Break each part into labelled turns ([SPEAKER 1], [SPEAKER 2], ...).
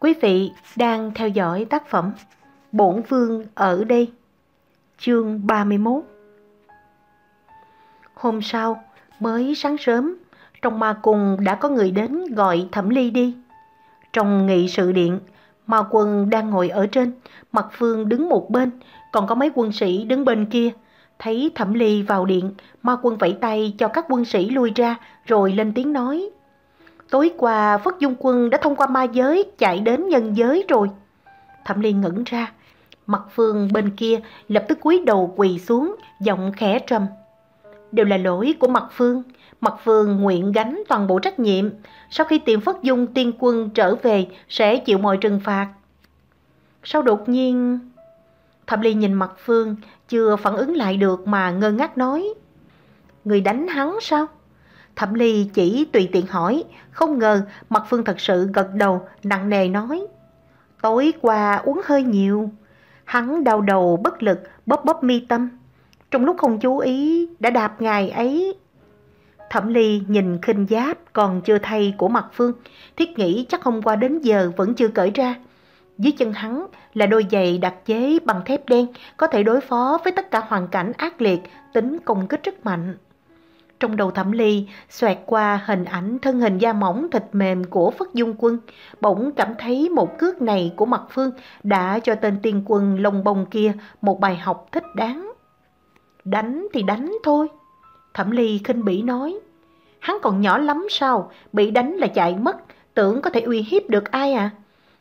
[SPEAKER 1] Quý vị đang theo dõi tác phẩm Bổn Vương ở đây, chương 31. Hôm sau, mới sáng sớm, trong ma cung đã có người đến gọi Thẩm Ly đi. Trong nghị sự điện, ma quân đang ngồi ở trên, mặt phương đứng một bên, còn có mấy quân sĩ đứng bên kia. Thấy Thẩm Ly vào điện, ma quân vẫy tay cho các quân sĩ lui ra, rồi lên tiếng nói. Tối qua Phất Dung Quân đã thông qua ma giới chạy đến nhân giới rồi. Thẩm Ly ngẩn ra, mặt phương bên kia lập tức cúi đầu quỳ xuống, giọng khẽ trầm. Đều là lỗi của mặt phương, mặt phương nguyện gánh toàn bộ trách nhiệm. Sau khi tìm Phất Dung tiên quân trở về sẽ chịu mọi trừng phạt. Sau đột nhiên... Thẩm Ly nhìn mặt phương, chưa phản ứng lại được mà ngơ ngác nói. Người đánh hắn sao? Thẩm Ly chỉ tùy tiện hỏi, không ngờ mặt Phương thật sự gật đầu, nặng nề nói. Tối qua uống hơi nhiều. Hắn đau đầu bất lực, bóp bóp mi tâm. Trong lúc không chú ý, đã đạp ngài ấy. Thẩm Ly nhìn khinh giáp còn chưa thay của mặt Phương, thiết nghĩ chắc hôm qua đến giờ vẫn chưa cởi ra. Dưới chân hắn là đôi giày đặc chế bằng thép đen, có thể đối phó với tất cả hoàn cảnh ác liệt, tính công kích rất mạnh. Trong đầu thẩm ly, xoẹt qua hình ảnh thân hình da mỏng thịt mềm của Phất Dung Quân, bỗng cảm thấy một cước này của mặt Phương đã cho tên tiên quân lông bông kia một bài học thích đáng. Đánh thì đánh thôi. Thẩm ly khinh bỉ nói. Hắn còn nhỏ lắm sao, bị đánh là chạy mất, tưởng có thể uy hiếp được ai à?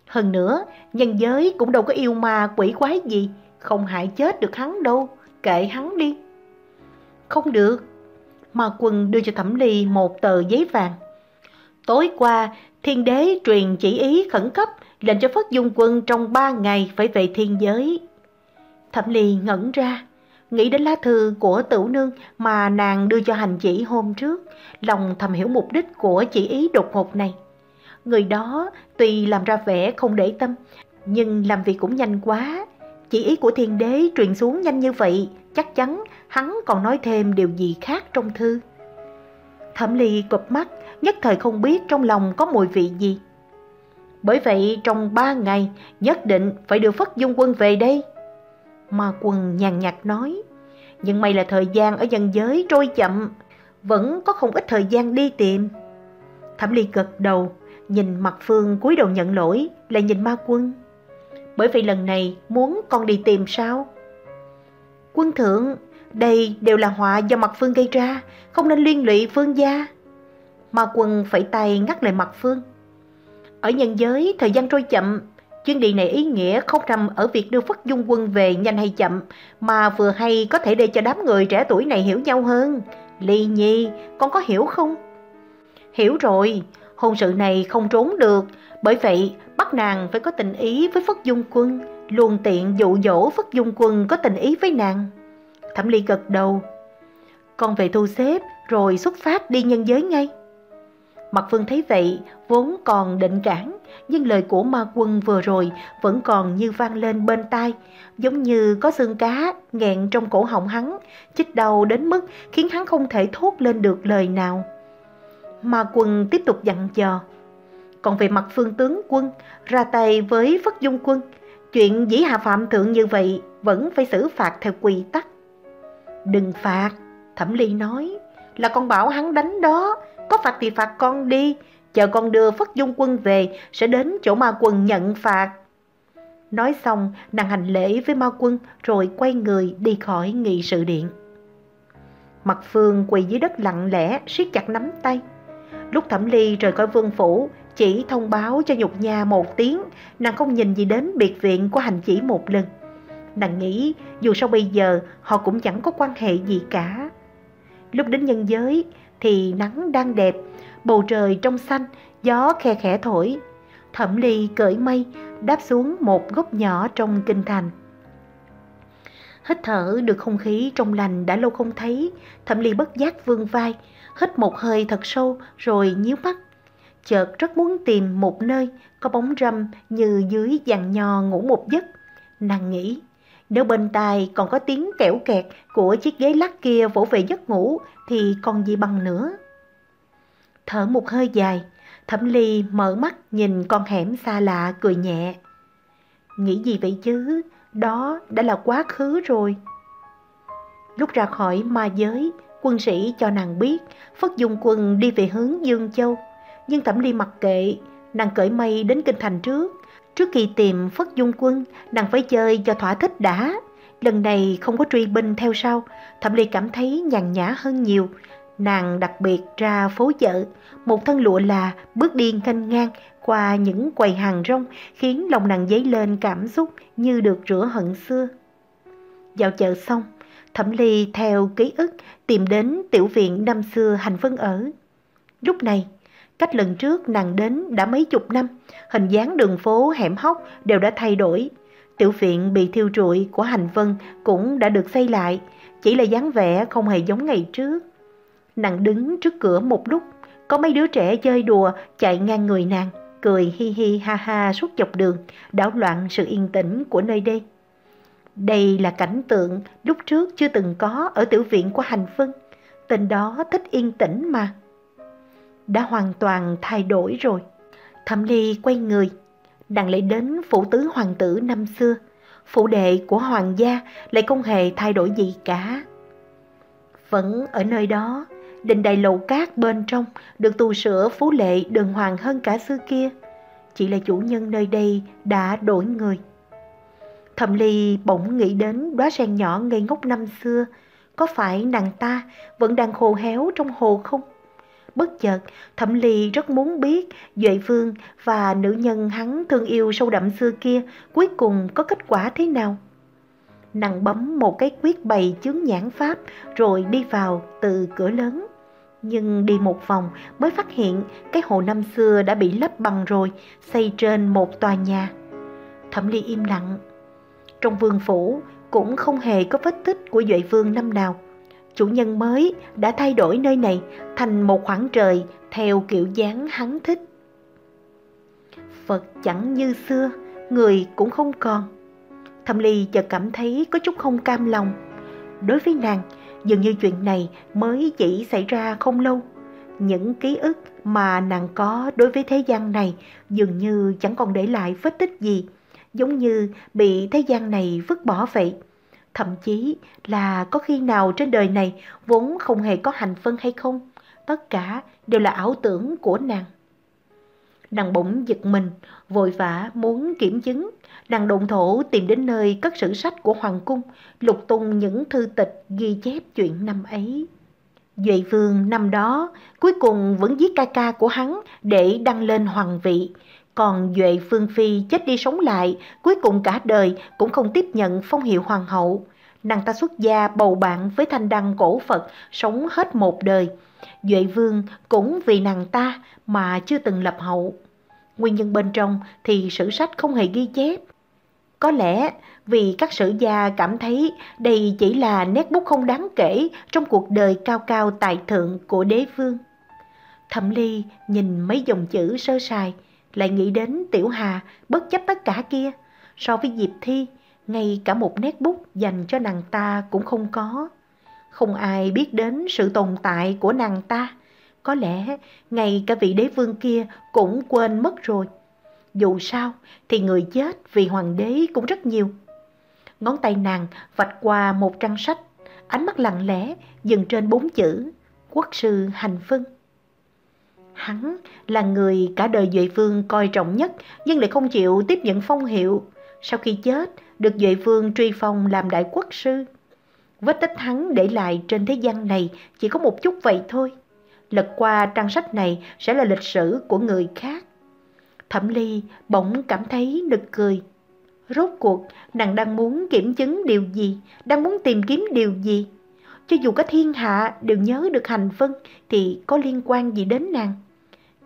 [SPEAKER 1] Hơn nữa, nhân giới cũng đâu có yêu ma quỷ quái gì, không hại chết được hắn đâu, kệ hắn đi. Không được, Ma quân đưa cho Thẩm Ly một tờ giấy vàng. Tối qua, thiên đế truyền chỉ ý khẩn cấp lệnh cho Phất Dung quân trong ba ngày phải về thiên giới. Thẩm Ly ngẩn ra, nghĩ đến lá thư của tửu nương mà nàng đưa cho hành chỉ hôm trước, lòng thầm hiểu mục đích của chỉ ý đột ngột này. Người đó tuy làm ra vẻ không để tâm, nhưng làm việc cũng nhanh quá. Chỉ ý của thiên đế truyền xuống nhanh như vậy, chắc chắn hắn còn nói thêm điều gì khác trong thư. Thẩm ly cụp mắt, nhất thời không biết trong lòng có mùi vị gì. Bởi vậy trong ba ngày nhất định phải đưa Phất Dung Quân về đây. Ma quân nhàn nhạt nói, nhưng may là thời gian ở dân giới trôi chậm, vẫn có không ít thời gian đi tìm. Thẩm ly gật đầu, nhìn mặt phương cúi đầu nhận lỗi, lại nhìn ma quân. Bởi vì lần này muốn con đi tìm sao? Quân thượng, đây đều là họa do mặt phương gây ra, không nên liên lụy phương gia. Ma quân phải tay ngắt lại mặt phương. Ở nhân giới, thời gian trôi chậm, chuyến đi này ý nghĩa không nằm ở việc đưa Phất Dung quân về nhanh hay chậm, mà vừa hay có thể để cho đám người trẻ tuổi này hiểu nhau hơn. Ly Nhi, con có hiểu không? Hiểu rồi, hôn sự này không trốn được, bởi vậy bắt nàng phải có tình ý với Phất Dung quân, luôn tiện dụ dỗ Phất Dung quân có tình ý với nàng. Thẩm Ly gật đầu. Con về thu xếp rồi xuất phát đi nhân giới ngay. Mặt Phương thấy vậy, vốn còn định cản, nhưng lời của ma quân vừa rồi vẫn còn như vang lên bên tai, giống như có xương cá nghẹn trong cổ họng hắn, chích đầu đến mức khiến hắn không thể thốt lên được lời nào. Ma quân tiếp tục dặn dò. Còn về mặt phương tướng quân, ra tay với Phất Dung quân, chuyện dĩ hạ phạm thượng như vậy vẫn phải xử phạt theo quy tắc. Đừng phạt, Thẩm Ly nói, là con bảo hắn đánh đó, có phạt thì phạt con đi, chờ con đưa Phất Dung quân về sẽ đến chỗ ma quân nhận phạt. Nói xong, nàng hành lễ với ma quân rồi quay người đi khỏi nghị sự điện. Mặt Phương quỳ dưới đất lặng lẽ, siết chặt nắm tay. Lúc Thẩm Ly rời khỏi vương phủ, chỉ thông báo cho nhục nhà một tiếng, nàng không nhìn gì đến biệt viện của hành chỉ một lần. Nàng nghĩ dù sao bây giờ họ cũng chẳng có quan hệ gì cả. Lúc đến nhân giới thì nắng đang đẹp, bầu trời trong xanh, gió khe khẽ thổi. Thẩm ly cởi mây, đáp xuống một góc nhỏ trong kinh thành. Hít thở được không khí trong lành đã lâu không thấy, thẩm ly bất giác vương vai, hít một hơi thật sâu rồi nhíu mắt. Chợt rất muốn tìm một nơi có bóng râm như dưới dàn nho ngủ một giấc. Nàng nghĩ, nếu bên tai còn có tiếng kẻo kẹt của chiếc ghế lắc kia vỗ về giấc ngủ thì còn gì bằng nữa. Thở một hơi dài, Thẩm Ly mở mắt nhìn con hẻm xa lạ cười nhẹ. Nghĩ gì vậy chứ, đó đã là quá khứ rồi. Lúc ra khỏi ma giới, quân sĩ cho nàng biết Phất Dung Quân đi về hướng Dương Châu. Nhưng Thẩm Ly mặc kệ, nàng cởi mây đến kinh thành trước. Trước khi tìm Phất Dung Quân, nàng phải chơi cho thỏa thích đã. Lần này không có truy binh theo sau, Thẩm Ly cảm thấy nhàn nhã hơn nhiều. Nàng đặc biệt ra phố chợ, một thân lụa là bước đi canh ngang qua những quầy hàng rong khiến lòng nàng dấy lên cảm xúc như được rửa hận xưa. Dạo chợ xong, Thẩm Ly theo ký ức tìm đến tiểu viện năm xưa Hành Vân ở. Lúc này, cách lần trước nàng đến đã mấy chục năm, hình dáng đường phố hẻm hóc đều đã thay đổi. Tiểu viện bị thiêu trụi của Hành Vân cũng đã được xây lại, chỉ là dáng vẻ không hề giống ngày trước. Nàng đứng trước cửa một lúc, có mấy đứa trẻ chơi đùa chạy ngang người nàng, cười hi hi ha ha suốt dọc đường, đảo loạn sự yên tĩnh của nơi đây. Đây là cảnh tượng lúc trước chưa từng có ở tiểu viện của Hành Vân. Tình đó thích yên tĩnh mà. Đã hoàn toàn thay đổi rồi. Thẩm Ly quay người, đặng lại đến phủ tứ hoàng tử năm xưa. Phủ đệ của hoàng gia lại không hề thay đổi gì cả. Vẫn ở nơi đó, đình đài lầu cát bên trong được tu sửa phú lệ đường hoàng hơn cả xưa kia. Chỉ là chủ nhân nơi đây đã đổi người. Thẩm Ly bỗng nghĩ đến đóa sen nhỏ ngây ngốc năm xưa, có phải nàng ta vẫn đang khô héo trong hồ không? Bất chợt, Thẩm Ly rất muốn biết Duệ Vương và nữ nhân hắn thương yêu sâu đậm xưa kia cuối cùng có kết quả thế nào. Nàng bấm một cái quyết bày chướng nhãn pháp rồi đi vào từ cửa lớn. Nhưng đi một vòng mới phát hiện cái hồ năm xưa đã bị lấp bằng rồi, xây trên một tòa nhà. Thẩm Ly im lặng trong vương phủ cũng không hề có vết tích của Duệ Vương năm nào. Chủ nhân mới đã thay đổi nơi này thành một khoảng trời theo kiểu dáng hắn thích. Phật chẳng như xưa, người cũng không còn. Thẩm Ly chợt cảm thấy có chút không cam lòng. Đối với nàng, dường như chuyện này mới chỉ xảy ra không lâu. Những ký ức mà nàng có đối với thế gian này dường như chẳng còn để lại vết tích gì giống như bị thế gian này vứt bỏ vậy. Thậm chí là có khi nào trên đời này vốn không hề có hành phân hay không, tất cả đều là ảo tưởng của nàng. Nàng bỗng giật mình, vội vã muốn kiểm chứng. Nàng động thổ tìm đến nơi cất sử sách của Hoàng Cung, lục tung những thư tịch ghi chép chuyện năm ấy. Duệ Vương năm đó cuối cùng vẫn giết ca ca của hắn để đăng lên hoàng vị, còn Duệ Phương Phi chết đi sống lại, cuối cùng cả đời cũng không tiếp nhận phong hiệu hoàng hậu. Nàng ta xuất gia bầu bạn với thanh đăng cổ Phật, sống hết một đời. Duệ Vương cũng vì nàng ta mà chưa từng lập hậu. Nguyên nhân bên trong thì sử sách không hề ghi chép. Có lẽ vì các sử gia cảm thấy đây chỉ là nét bút không đáng kể trong cuộc đời cao cao tài thượng của đế vương. Thẩm Ly nhìn mấy dòng chữ sơ sài, lại nghĩ đến Tiểu Hà bất chấp tất cả kia. So với Diệp Thi, ngay cả một nét bút dành cho nàng ta cũng không có. Không ai biết đến sự tồn tại của nàng ta. Có lẽ ngay cả vị đế vương kia cũng quên mất rồi. Dù sao thì người chết vì hoàng đế cũng rất nhiều. Ngón tay nàng vạch qua một trang sách, ánh mắt lặng lẽ dừng trên bốn chữ Quốc sư hành phân. Hắn là người cả đời Duệ Vương coi trọng nhất nhưng lại không chịu tiếp nhận phong hiệu. Sau khi chết, được Duệ Vương truy phong làm đại quốc sư. Vết tích hắn để lại trên thế gian này chỉ có một chút vậy thôi. Lật qua trang sách này sẽ là lịch sử của người khác. Thẩm Ly bỗng cảm thấy nực cười. Rốt cuộc, nàng đang muốn kiểm chứng điều gì, đang muốn tìm kiếm điều gì. Cho dù có thiên hạ đều nhớ được hành vân thì có liên quan gì đến nàng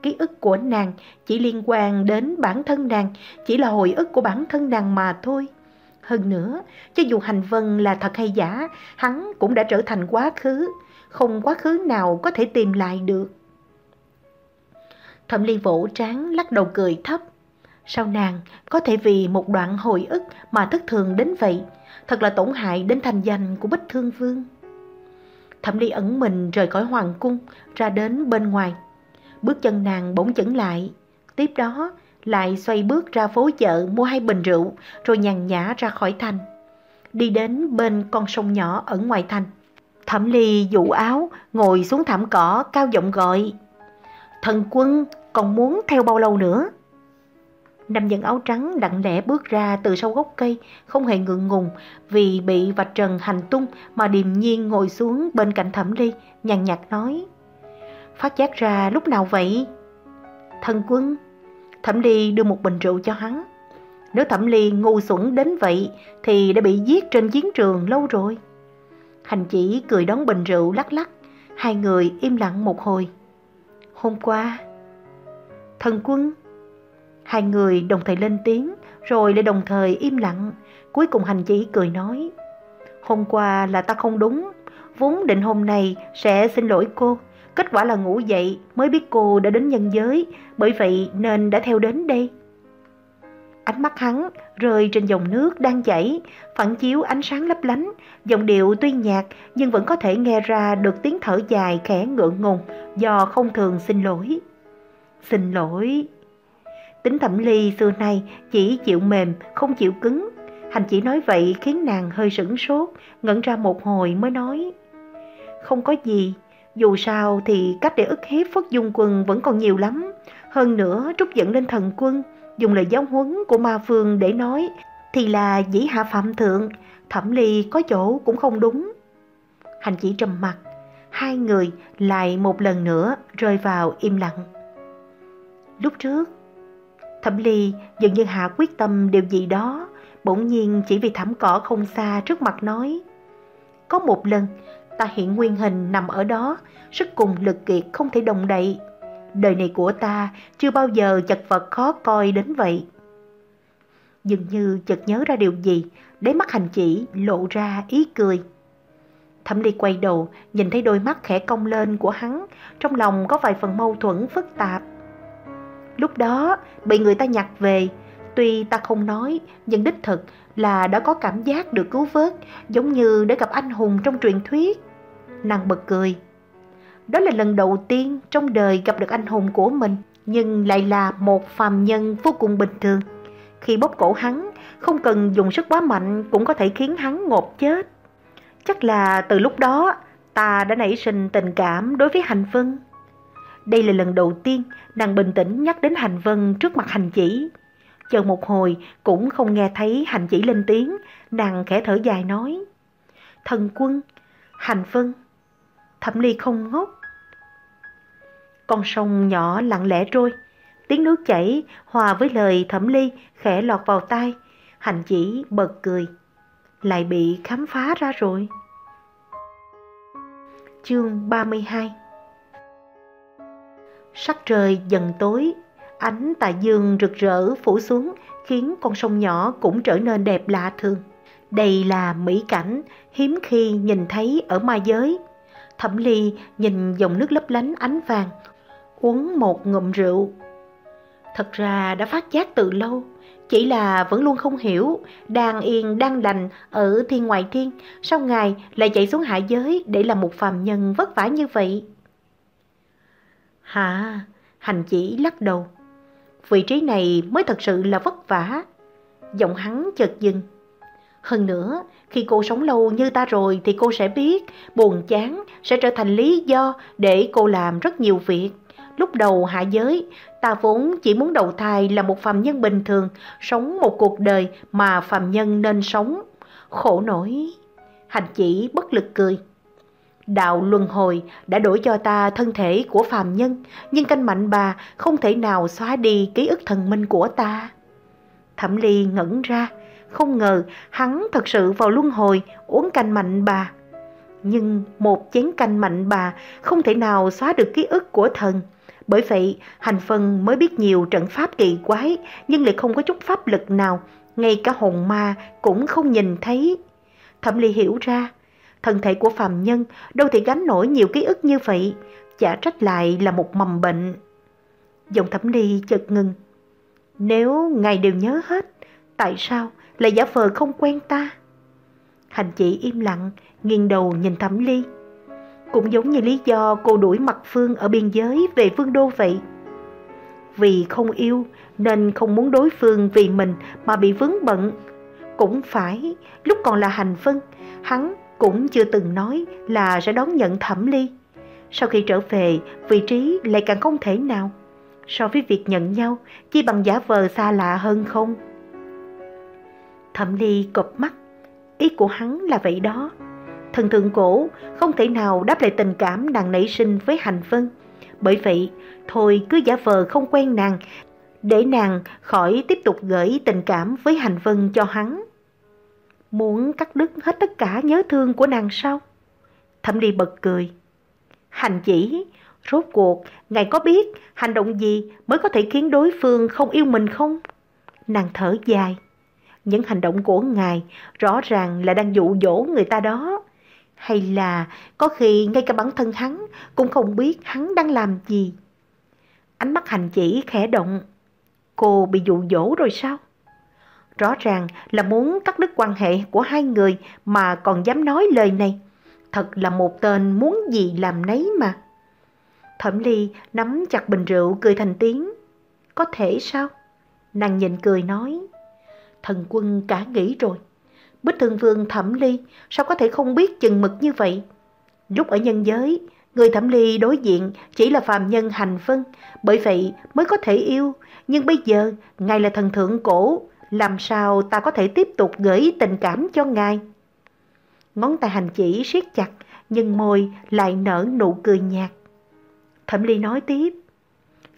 [SPEAKER 1] ký ức của nàng chỉ liên quan đến bản thân nàng, chỉ là hồi ức của bản thân nàng mà thôi. Hơn nữa, cho dù hành vân là thật hay giả, hắn cũng đã trở thành quá khứ, không quá khứ nào có thể tìm lại được. Thẩm Ly vỗ trán lắc đầu cười thấp. Sao nàng có thể vì một đoạn hồi ức mà thất thường đến vậy? Thật là tổn hại đến thành danh của Bích Thương Vương. Thẩm Ly ẩn mình rời khỏi hoàng cung, ra đến bên ngoài Bước chân nàng bỗng chững lại. Tiếp đó lại xoay bước ra phố chợ mua hai bình rượu rồi nhàn nhã ra khỏi thành. Đi đến bên con sông nhỏ ở ngoài thành. Thẩm Ly dụ áo, ngồi xuống thảm cỏ, cao giọng gọi. Thần quân, còn muốn theo bao lâu nữa? Nam nhân áo trắng lặng lẽ bước ra từ sau gốc cây, không hề ngượng ngùng vì bị vạch trần hành tung mà điềm nhiên ngồi xuống bên cạnh Thẩm Ly, nhàn nhạt nói. Phát giác ra lúc nào vậy? Thần quân, Thẩm Ly đưa một bình rượu cho hắn. Nếu Thẩm Ly ngu xuẩn đến vậy thì đã bị giết trên chiến trường lâu rồi. Hành chỉ cười đón bình rượu lắc lắc, hai người im lặng một hồi. Hôm qua, thần quân, hai người đồng thời lên tiếng rồi lại đồng thời im lặng. Cuối cùng hành chỉ cười nói, hôm qua là ta không đúng, vốn định hôm nay sẽ xin lỗi cô. Kết quả là ngủ dậy mới biết cô đã đến nhân giới, bởi vậy nên đã theo đến đây. Ánh mắt hắn rơi trên dòng nước đang chảy, phản chiếu ánh sáng lấp lánh, giọng điệu tuy nhạt nhưng vẫn có thể nghe ra được tiếng thở dài khẽ ngượng ngùng do không thường xin lỗi. Xin lỗi. Tính thẩm ly xưa nay chỉ chịu mềm, không chịu cứng. Hành chỉ nói vậy khiến nàng hơi sửng sốt, ngẩn ra một hồi mới nói. Không có gì, dù sao thì cách để ức hiếp Phất Dung Quân vẫn còn nhiều lắm. Hơn nữa trút dẫn lên thần quân, dùng lời giáo huấn của ma phương để nói thì là dĩ hạ phạm thượng, thẩm ly có chỗ cũng không đúng. Hành chỉ trầm mặt, hai người lại một lần nữa rơi vào im lặng. Lúc trước, thẩm ly dường như hạ quyết tâm điều gì đó, bỗng nhiên chỉ vì thảm cỏ không xa trước mặt nói. Có một lần, ta hiện nguyên hình nằm ở đó, sức cùng lực kiệt không thể đồng đậy. Đời này của ta chưa bao giờ chật vật khó coi đến vậy. Dường như chợt nhớ ra điều gì, đáy mắt hành chỉ lộ ra ý cười. Thẩm Ly quay đầu, nhìn thấy đôi mắt khẽ cong lên của hắn, trong lòng có vài phần mâu thuẫn phức tạp. Lúc đó, bị người ta nhặt về, tuy ta không nói, nhưng đích thực là đã có cảm giác được cứu vớt, giống như để gặp anh hùng trong truyền thuyết. Nàng bật cười. Đó là lần đầu tiên trong đời gặp được anh hùng của mình, nhưng lại là một phàm nhân vô cùng bình thường. Khi bóp cổ hắn, không cần dùng sức quá mạnh cũng có thể khiến hắn ngột chết. Chắc là từ lúc đó ta đã nảy sinh tình cảm đối với Hành Vân. Đây là lần đầu tiên nàng bình tĩnh nhắc đến Hành Vân trước mặt hành chỉ. Chờ một hồi cũng không nghe thấy hành chỉ lên tiếng, nàng khẽ thở dài nói. Thần quân, Hành Vân, Thẩm Ly không ngốc. Con sông nhỏ lặng lẽ trôi, tiếng nước chảy hòa với lời Thẩm Ly khẽ lọt vào tai, hành chỉ bật cười. Lại bị khám phá ra rồi. Chương 32 Sắc trời dần tối, ánh tà dương rực rỡ phủ xuống khiến con sông nhỏ cũng trở nên đẹp lạ thường. Đây là mỹ cảnh hiếm khi nhìn thấy ở ma giới. Thẩm Ly nhìn dòng nước lấp lánh ánh vàng, uống một ngụm rượu. Thật ra đã phát giác từ lâu, chỉ là vẫn luôn không hiểu, đang yên đang lành ở thiên ngoại thiên, sau ngày lại chạy xuống hạ giới để làm một phàm nhân vất vả như vậy? Hả? Hành chỉ lắc đầu. Vị trí này mới thật sự là vất vả. Giọng hắn chợt dừng. Hơn nữa, khi cô sống lâu như ta rồi thì cô sẽ biết buồn chán sẽ trở thành lý do để cô làm rất nhiều việc. Lúc đầu hạ giới, ta vốn chỉ muốn đầu thai là một phàm nhân bình thường, sống một cuộc đời mà phàm nhân nên sống. Khổ nổi. Hành chỉ bất lực cười. Đạo luân hồi đã đổi cho ta thân thể của phàm nhân, nhưng canh mạnh bà không thể nào xóa đi ký ức thần minh của ta. Thẩm Ly ngẩn ra, không ngờ hắn thật sự vào luân hồi uống canh mạnh bà. Nhưng một chén canh mạnh bà không thể nào xóa được ký ức của thần. Bởi vậy, hành phân mới biết nhiều trận pháp kỳ quái, nhưng lại không có chút pháp lực nào, ngay cả hồn ma cũng không nhìn thấy. Thẩm Ly hiểu ra, thân thể của phàm nhân đâu thể gánh nổi nhiều ký ức như vậy, chả trách lại là một mầm bệnh. Dòng Thẩm Ly chợt ngừng. Nếu ngài đều nhớ hết, tại sao lại giả vờ không quen ta? Hành chỉ im lặng, nghiêng đầu nhìn Thẩm Ly. Cũng giống như lý do cô đuổi mặt Phương ở biên giới về Vương Đô vậy. Vì không yêu nên không muốn đối phương vì mình mà bị vướng bận. Cũng phải, lúc còn là hành phân, hắn cũng chưa từng nói là sẽ đón nhận thẩm ly. Sau khi trở về, vị trí lại càng không thể nào. So với việc nhận nhau, chỉ bằng giả vờ xa lạ hơn không? Thẩm ly cụp mắt, ý của hắn là vậy đó. Thần thượng cổ không thể nào đáp lại tình cảm nàng nảy sinh với hành vân. Bởi vậy, thôi cứ giả vờ không quen nàng, để nàng khỏi tiếp tục gửi tình cảm với hành vân cho hắn. Muốn cắt đứt hết tất cả nhớ thương của nàng sao? Thẩm ly bật cười. Hành chỉ, rốt cuộc, ngài có biết hành động gì mới có thể khiến đối phương không yêu mình không? Nàng thở dài. Những hành động của ngài rõ ràng là đang dụ dỗ người ta đó. Hay là có khi ngay cả bản thân hắn cũng không biết hắn đang làm gì. Ánh mắt hành chỉ khẽ động. Cô bị dụ dỗ rồi sao? Rõ ràng là muốn cắt đứt quan hệ của hai người mà còn dám nói lời này. Thật là một tên muốn gì làm nấy mà. Thẩm Ly nắm chặt bình rượu cười thành tiếng. Có thể sao? Nàng nhìn cười nói. Thần quân cả nghĩ rồi. Bích Thương Vương Thẩm Ly sao có thể không biết chừng mực như vậy? Lúc ở nhân giới, người Thẩm Ly đối diện chỉ là phàm nhân hành phân, bởi vậy mới có thể yêu. Nhưng bây giờ, ngài là thần thượng cổ, làm sao ta có thể tiếp tục gửi tình cảm cho ngài? Ngón tay hành chỉ siết chặt, nhưng môi lại nở nụ cười nhạt. Thẩm Ly nói tiếp,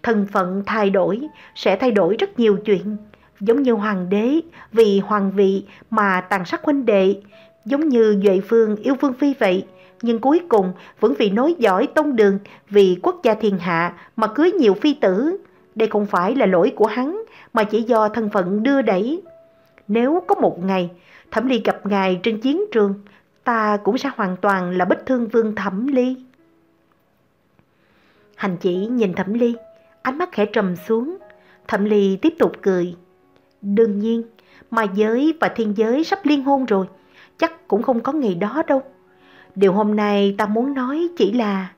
[SPEAKER 1] thân phận thay đổi sẽ thay đổi rất nhiều chuyện, giống như hoàng đế vì hoàng vị mà tàn sát huynh đệ, giống như Duệ Phương yêu Vương Phi vậy, nhưng cuối cùng vẫn vì nối dõi tông đường, vì quốc gia thiên hạ mà cưới nhiều phi tử. Đây không phải là lỗi của hắn, mà chỉ do thân phận đưa đẩy. Nếu có một ngày, Thẩm Ly gặp ngài trên chiến trường, ta cũng sẽ hoàn toàn là bích thương vương Thẩm Ly. Hành chỉ nhìn Thẩm Ly, ánh mắt khẽ trầm xuống. Thẩm Ly tiếp tục cười. Đương nhiên, mà giới và thiên giới sắp liên hôn rồi, chắc cũng không có ngày đó đâu. Điều hôm nay ta muốn nói chỉ là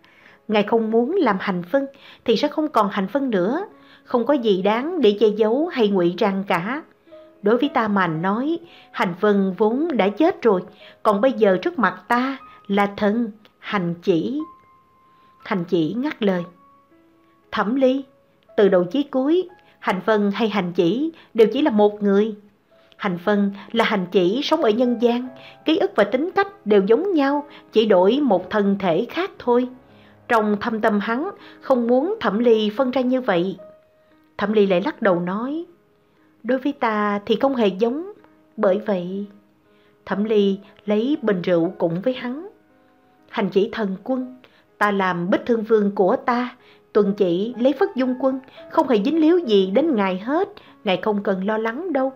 [SPEAKER 1] Ngài không muốn làm hành phân thì sẽ không còn hành phân nữa, không có gì đáng để che giấu hay ngụy trang cả. Đối với ta mà nói, hành vân vốn đã chết rồi, còn bây giờ trước mặt ta là thân, hành chỉ. Hành chỉ ngắt lời. Thẩm ly, từ đầu chí cuối, hành vân hay hành chỉ đều chỉ là một người. Hành vân là hành chỉ sống ở nhân gian, ký ức và tính cách đều giống nhau, chỉ đổi một thân thể khác thôi. Trong thâm tâm hắn, không muốn thẩm ly phân ra như vậy. Thẩm ly lại lắc đầu nói, đối với ta thì không hề giống, bởi vậy... Thẩm ly lấy bình rượu cùng với hắn. Hành chỉ thần quân, ta làm bích thương vương của ta, tuần chỉ lấy phất dung quân, không hề dính líu gì đến ngài hết, ngài không cần lo lắng đâu.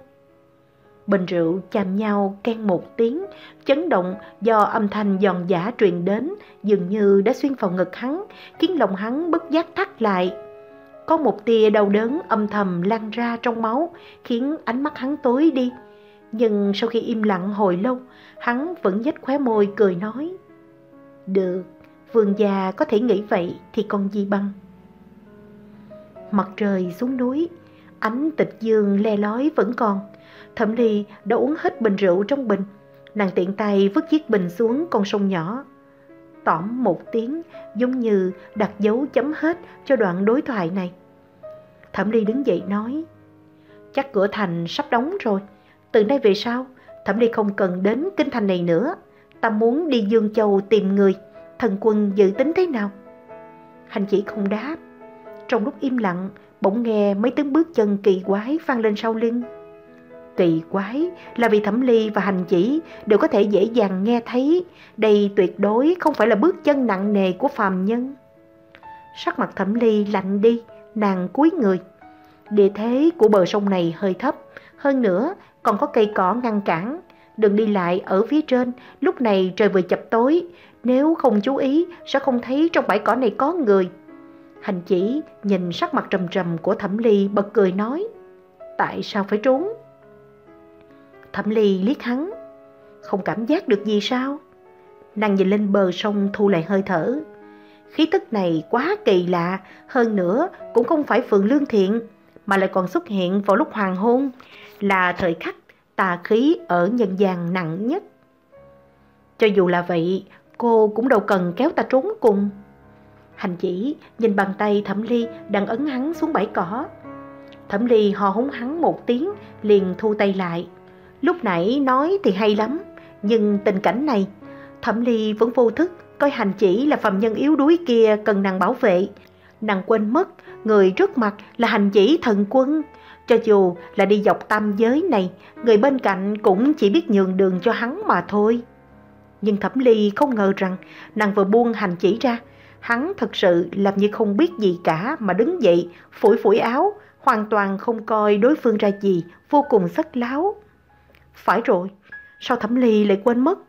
[SPEAKER 1] Bình rượu chạm nhau can một tiếng, chấn động do âm thanh giòn giả truyền đến, dường như đã xuyên vào ngực hắn, khiến lòng hắn bất giác thắt lại. Có một tia đau đớn âm thầm lan ra trong máu, khiến ánh mắt hắn tối đi. Nhưng sau khi im lặng hồi lâu, hắn vẫn nhếch khóe môi cười nói. Được, vườn già có thể nghĩ vậy thì còn gì bằng. Mặt trời xuống núi, ánh tịch dương le lói vẫn còn. Thẩm Ly đã uống hết bình rượu trong bình. Nàng tiện tay vứt chiếc bình xuống con sông nhỏ. Tỏm một tiếng giống như đặt dấu chấm hết cho đoạn đối thoại này. Thẩm Ly đứng dậy nói Chắc cửa thành sắp đóng rồi. Từ nay về sau, Thẩm Ly không cần đến kinh thành này nữa. Ta muốn đi Dương Châu tìm người. Thần quân dự tính thế nào? Hành chỉ không đáp. Trong lúc im lặng, bỗng nghe mấy tiếng bước chân kỳ quái vang lên sau lưng. Kỳ quái là vì Thẩm Ly và Hành Chỉ đều có thể dễ dàng nghe thấy đây tuyệt đối không phải là bước chân nặng nề của phàm nhân. Sắc mặt Thẩm Ly lạnh đi, nàng cúi người. Địa thế của bờ sông này hơi thấp, hơn nữa còn có cây cỏ ngăn cản. Đừng đi lại ở phía trên, lúc này trời vừa chập tối, nếu không chú ý sẽ không thấy trong bãi cỏ này có người. Hành chỉ nhìn sắc mặt trầm trầm của Thẩm Ly bật cười nói, tại sao phải trốn? Thẩm Ly liếc hắn, không cảm giác được gì sao? Nàng nhìn lên bờ sông thu lại hơi thở. Khí tức này quá kỳ lạ, hơn nữa cũng không phải phượng lương thiện, mà lại còn xuất hiện vào lúc hoàng hôn, là thời khắc tà khí ở nhân gian nặng nhất. Cho dù là vậy, cô cũng đâu cần kéo ta trốn cùng. Hành chỉ nhìn bàn tay Thẩm Ly đang ấn hắn xuống bãi cỏ. Thẩm Ly hò húng hắn một tiếng, liền thu tay lại. Lúc nãy nói thì hay lắm, nhưng tình cảnh này, Thẩm Ly vẫn vô thức coi hành chỉ là phạm nhân yếu đuối kia cần nàng bảo vệ. Nàng quên mất, người trước mặt là hành chỉ thần quân. Cho dù là đi dọc tam giới này, người bên cạnh cũng chỉ biết nhường đường cho hắn mà thôi. Nhưng Thẩm Ly không ngờ rằng nàng vừa buông hành chỉ ra, hắn thật sự làm như không biết gì cả mà đứng dậy, phủi phủi áo, hoàn toàn không coi đối phương ra gì, vô cùng sắc láo. Phải rồi, sao Thẩm Ly lại quên mất?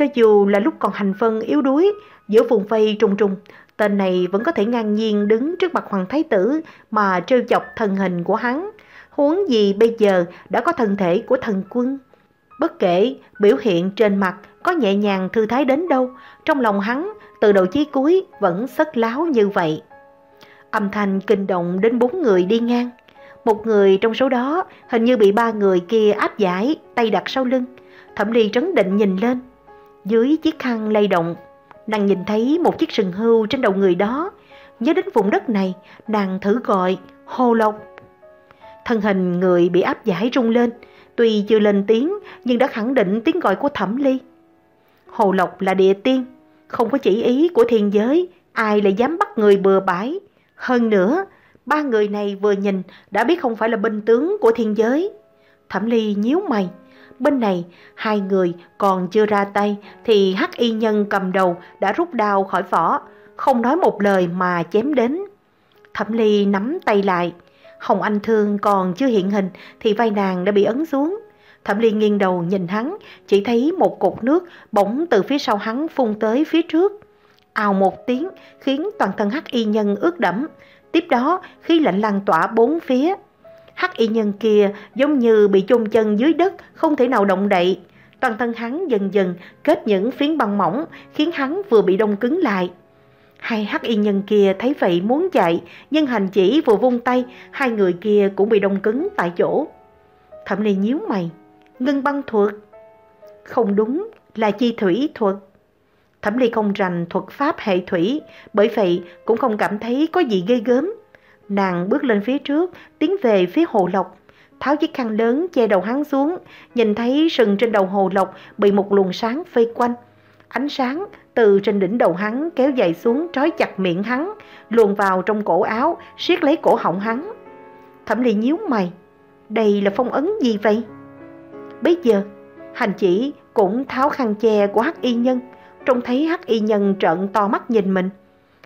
[SPEAKER 1] Cho dù là lúc còn hành phân yếu đuối, giữa vùng vây trùng trùng, tên này vẫn có thể ngang nhiên đứng trước mặt hoàng thái tử mà trêu chọc thân hình của hắn. Huống gì bây giờ đã có thân thể của thần quân. Bất kể biểu hiện trên mặt có nhẹ nhàng thư thái đến đâu, trong lòng hắn từ đầu chí cuối vẫn sất láo như vậy. Âm thanh kinh động đến bốn người đi ngang. Một người trong số đó hình như bị ba người kia áp giải, tay đặt sau lưng. Thẩm Ly trấn định nhìn lên. Dưới chiếc khăn lay động, nàng nhìn thấy một chiếc sừng hưu trên đầu người đó. Nhớ đến vùng đất này, nàng thử gọi, hồ lộc. Thân hình người bị áp giải rung lên, tuy chưa lên tiếng nhưng đã khẳng định tiếng gọi của Thẩm Ly. Hồ Lộc là địa tiên, không có chỉ ý của thiên giới, ai lại dám bắt người bừa bãi. Hơn nữa, ba người này vừa nhìn đã biết không phải là binh tướng của thiên giới. Thẩm Ly nhíu mày, bên này hai người còn chưa ra tay thì hắc y nhân cầm đầu đã rút đao khỏi vỏ, không nói một lời mà chém đến. Thẩm Ly nắm tay lại, Hồng Anh Thương còn chưa hiện hình thì vai nàng đã bị ấn xuống. Thẩm Ly nghiêng đầu nhìn hắn, chỉ thấy một cột nước bỗng từ phía sau hắn phun tới phía trước. Ào một tiếng khiến toàn thân hắc y nhân ướt đẫm. Tiếp đó khí lạnh lan tỏa bốn phía. Hắc y nhân kia giống như bị chôn chân dưới đất, không thể nào động đậy. Toàn thân hắn dần dần kết những phiến băng mỏng, khiến hắn vừa bị đông cứng lại. Hai hắc y nhân kia thấy vậy muốn chạy, nhưng hành chỉ vừa vung tay, hai người kia cũng bị đông cứng tại chỗ. Thẩm Ly nhíu mày, ngưng băng thuật. Không đúng, là chi thủy thuật. Thẩm Ly không rành thuật pháp hệ thủy, bởi vậy cũng không cảm thấy có gì ghê gớm. Nàng bước lên phía trước, tiến về phía hồ lộc, tháo chiếc khăn lớn che đầu hắn xuống, nhìn thấy sừng trên đầu hồ lộc bị một luồng sáng vây quanh. Ánh sáng từ trên đỉnh đầu hắn kéo dài xuống trói chặt miệng hắn, luồn vào trong cổ áo, siết lấy cổ họng hắn. Thẩm Ly nhíu mày, đây là phong ấn gì vậy? Bây giờ, hành chỉ cũng tháo khăn che của hắc y nhân, trông thấy hắc y nhân trợn to mắt nhìn mình.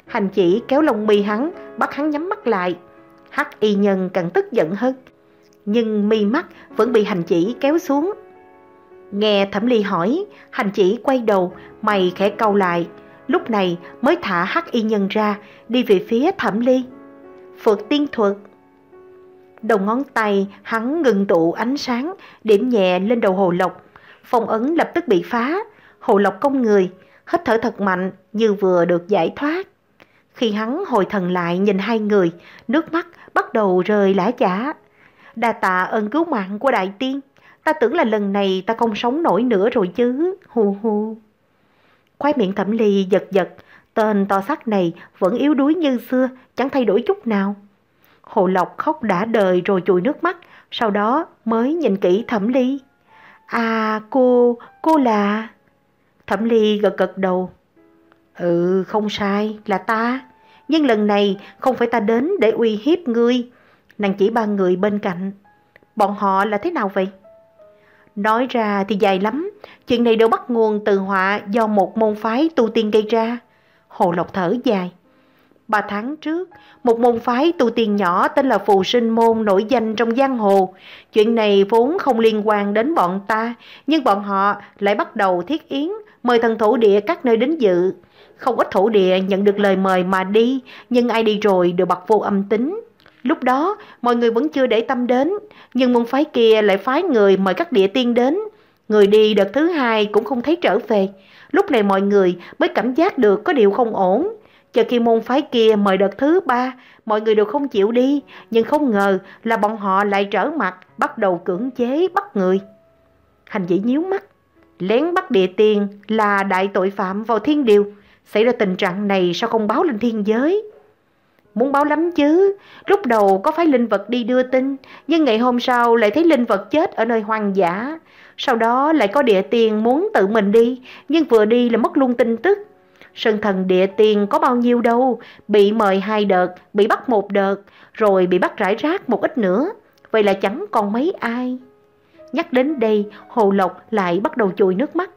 [SPEAKER 1] Hành chỉ kéo lông mi hắn, bắt hắn nhắm mắt lại. Hắc y nhân càng tức giận hơn. Nhưng mi mắt vẫn bị hành chỉ kéo xuống. Nghe thẩm ly hỏi, hành chỉ quay đầu, mày khẽ câu lại. Lúc này mới thả hắc y nhân ra, đi về phía thẩm ly. Phượt tiên thuật Đầu ngón tay hắn ngừng tụ ánh sáng, điểm nhẹ lên đầu hồ lộc. Phong ấn lập tức bị phá, hồ lộc công người, hít thở thật mạnh như vừa được giải thoát. Khi hắn hồi thần lại nhìn hai người, nước mắt bắt đầu rơi lã chả. đà tạ ơn cứu mạng của đại tiên, ta tưởng là lần này ta không sống nổi nữa rồi chứ, hù hù. Khoái miệng thẩm ly giật giật, tên to sắc này vẫn yếu đuối như xưa, chẳng thay đổi chút nào. Hồ Lộc khóc đã đời rồi chùi nước mắt, sau đó mới nhìn kỹ Thẩm Ly. À cô, cô là... Thẩm Ly gật gật đầu. Ừ, không sai, là ta. Nhưng lần này không phải ta đến để uy hiếp ngươi. Nàng chỉ ba người bên cạnh. Bọn họ là thế nào vậy? Nói ra thì dài lắm. Chuyện này đều bắt nguồn từ họa do một môn phái tu tiên gây ra. Hồ Lộc thở dài. Ba tháng trước, một môn phái tu tiên nhỏ tên là Phù Sinh Môn nổi danh trong giang hồ. Chuyện này vốn không liên quan đến bọn ta, nhưng bọn họ lại bắt đầu thiết yến, mời thần thủ địa các nơi đến dự. Không ít thổ địa nhận được lời mời mà đi, nhưng ai đi rồi đều bật vô âm tính. Lúc đó, mọi người vẫn chưa để tâm đến, nhưng môn phái kia lại phái người mời các địa tiên đến. Người đi đợt thứ hai cũng không thấy trở về. Lúc này mọi người mới cảm giác được có điều không ổn. Chờ khi môn phái kia mời đợt thứ ba, mọi người đều không chịu đi, nhưng không ngờ là bọn họ lại trở mặt, bắt đầu cưỡng chế bắt người. Hành dĩ nhíu mắt, lén bắt địa tiền là đại tội phạm vào thiên điều. Xảy ra tình trạng này sao không báo lên thiên giới? Muốn báo lắm chứ, lúc đầu có phái linh vật đi đưa tin, nhưng ngày hôm sau lại thấy linh vật chết ở nơi hoang dã. Sau đó lại có địa tiền muốn tự mình đi, nhưng vừa đi là mất luôn tin tức. Sơn thần địa tiền có bao nhiêu đâu, bị mời hai đợt, bị bắt một đợt, rồi bị bắt rải rác một ít nữa. Vậy là chẳng còn mấy ai. Nhắc đến đây, Hồ Lộc lại bắt đầu chùi nước mắt.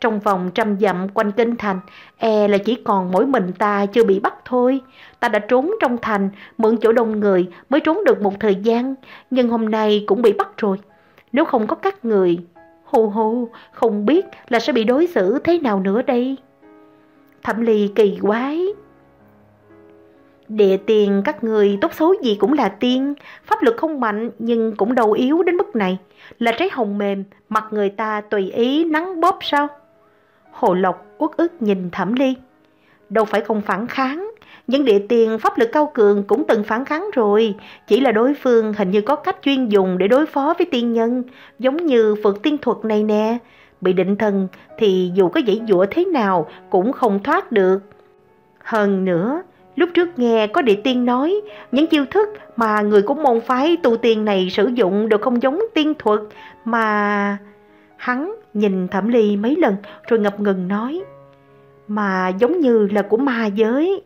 [SPEAKER 1] Trong vòng trăm dặm quanh kinh thành, e là chỉ còn mỗi mình ta chưa bị bắt thôi. Ta đã trốn trong thành, mượn chỗ đông người mới trốn được một thời gian, nhưng hôm nay cũng bị bắt rồi. Nếu không có các người, hù hù, không biết là sẽ bị đối xử thế nào nữa đây. Thẩm ly kỳ quái. Địa tiền các người tốt xấu gì cũng là tiên, pháp lực không mạnh nhưng cũng đầu yếu đến mức này. Là trái hồng mềm, mặt người ta tùy ý nắng bóp sao? Hồ Lộc uất ức nhìn Thẩm Ly. Đâu phải không phản kháng, những địa tiền pháp lực cao cường cũng từng phản kháng rồi, chỉ là đối phương hình như có cách chuyên dùng để đối phó với tiên nhân, giống như phượt tiên thuật này nè. Bị định thần thì dù có dãy dụa thế nào cũng không thoát được. Hơn nữa, lúc trước nghe có địa tiên nói, những chiêu thức mà người của môn phái tu tiên này sử dụng đều không giống tiên thuật mà... Hắn nhìn Thẩm Ly mấy lần rồi ngập ngừng nói, mà giống như là của ma giới.